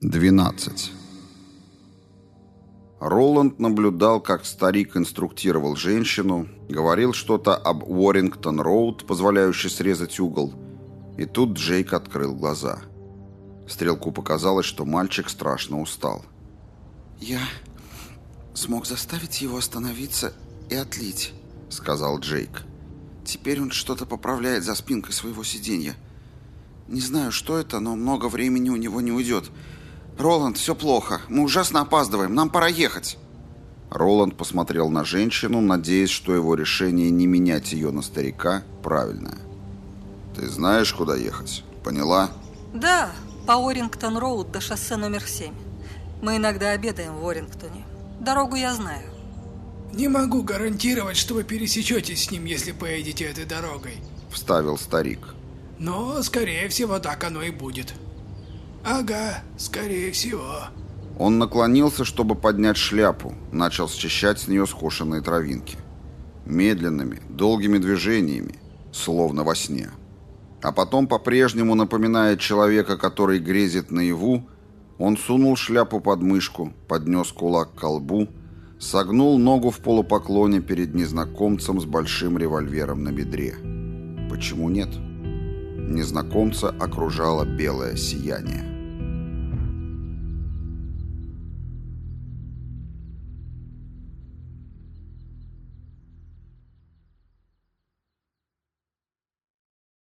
12. Роланд наблюдал, как старик инструктировал женщину, говорил что-то об Уоррингтон-Роуд, позволяющий срезать угол, и тут Джейк открыл глаза. Стрелку показалось, что мальчик страшно устал. «Я смог заставить его остановиться и отлить», — сказал Джейк. «Теперь он что-то поправляет за спинкой своего сиденья. Не знаю, что это, но много времени у него не уйдет. Роланд, все плохо. Мы ужасно опаздываем. Нам пора ехать». Роланд посмотрел на женщину, надеясь, что его решение не менять ее на старика правильное. «Ты знаешь, куда ехать? Поняла?» Да, по Орингтон-Роуд до шоссе номер 7. Мы иногда обедаем в Орингтоне. Дорогу я знаю. Не могу гарантировать, что вы пересечетесь с ним, если поедете этой дорогой. Вставил старик. Но, скорее всего, так оно и будет. Ага, скорее всего. Он наклонился, чтобы поднять шляпу, начал счищать с нее скошенные травинки. Медленными, долгими движениями, словно во сне. А потом, по-прежнему напоминая человека, который грезит наяву, он сунул шляпу под мышку, поднес кулак к колбу, согнул ногу в полупоклоне перед незнакомцем с большим револьвером на бедре. Почему нет? Незнакомца окружало белое сияние.